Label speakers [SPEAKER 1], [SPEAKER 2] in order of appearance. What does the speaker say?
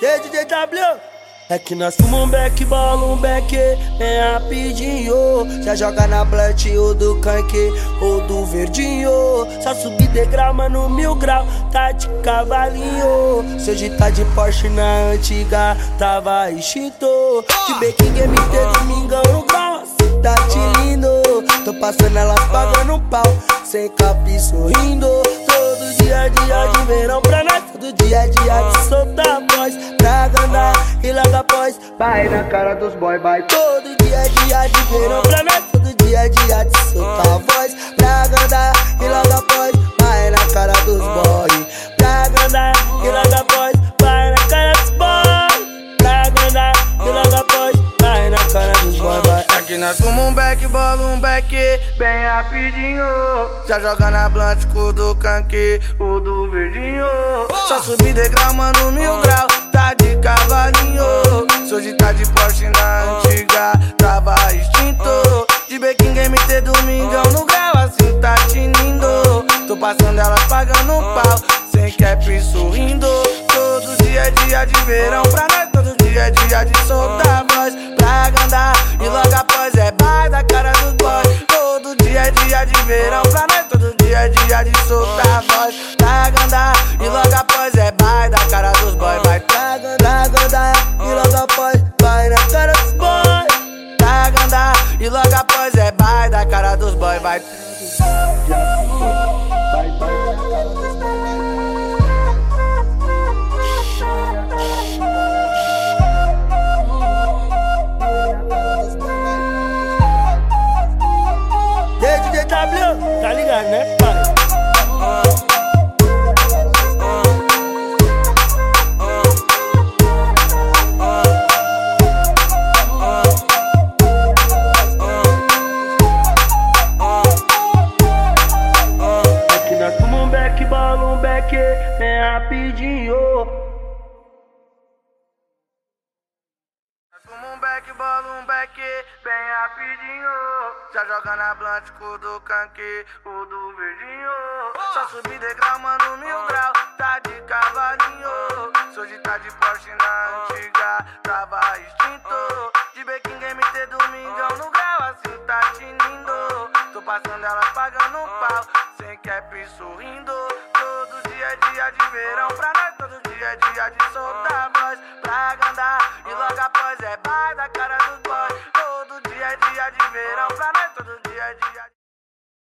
[SPEAKER 1] TDW é que nós fumamos um beck, bola um beck, bem rapidinho. Já joga na blunt ou do canque ou do verdinho. Só subir degrau, mano, mil grau, tá de cavalinho. Se hoje tá de Porsche na antiga, tava extinto. De Baking MT, domingão no grau, tá te lindo. Tô passando elas pagando pau, sem cap sorrindo. Todo dia, dia de verão Todo dia, dia de soltar a voz Pra andar e logo após. Vai na cara dos boy, vai. Todo dia, dia de verão pra nós Todo dia, dia de soltar a voz
[SPEAKER 2] Aqui nós fumamos um back, bola um back Bem rapidinho. Já joga na blunt com do canque O do verdinho. Só subir degrau, mano, mil grau Tá de cavalinho. Se hoje tá de Porsche na antiga Tava extinto. De Baking MT domingão no grau Assim tá tinindo. Tô passando elas pagando um pau Sem cap sorrindo. Todo dia é dia de verão pra nós Todo dia é dia de soltar soltar a voz. E logo após é bar da cara dos boy. Vai
[SPEAKER 1] Pra andar, andar e logo após Vai na cara dos boy.
[SPEAKER 2] Pra andar e logo após é bar da cara dos boy. Vai.
[SPEAKER 1] Tá ligado, né, rapidinho
[SPEAKER 2] um back, bola um back, bem rapidinho. Já joga na blunt com o do canque, o do verdinho. Só subir degrau, mano, mil grau, tá de cavalinho. Se hoje tá de Porsche na antiga, tava extinto. De Baking MT domingão no grau, assim tá tinindo. Tô passando elas pagando pau, sem cap sorrindo. Dia é dia de verão pra nós, todo dia é dia de soltar voz. Pra andar e logo após é bar da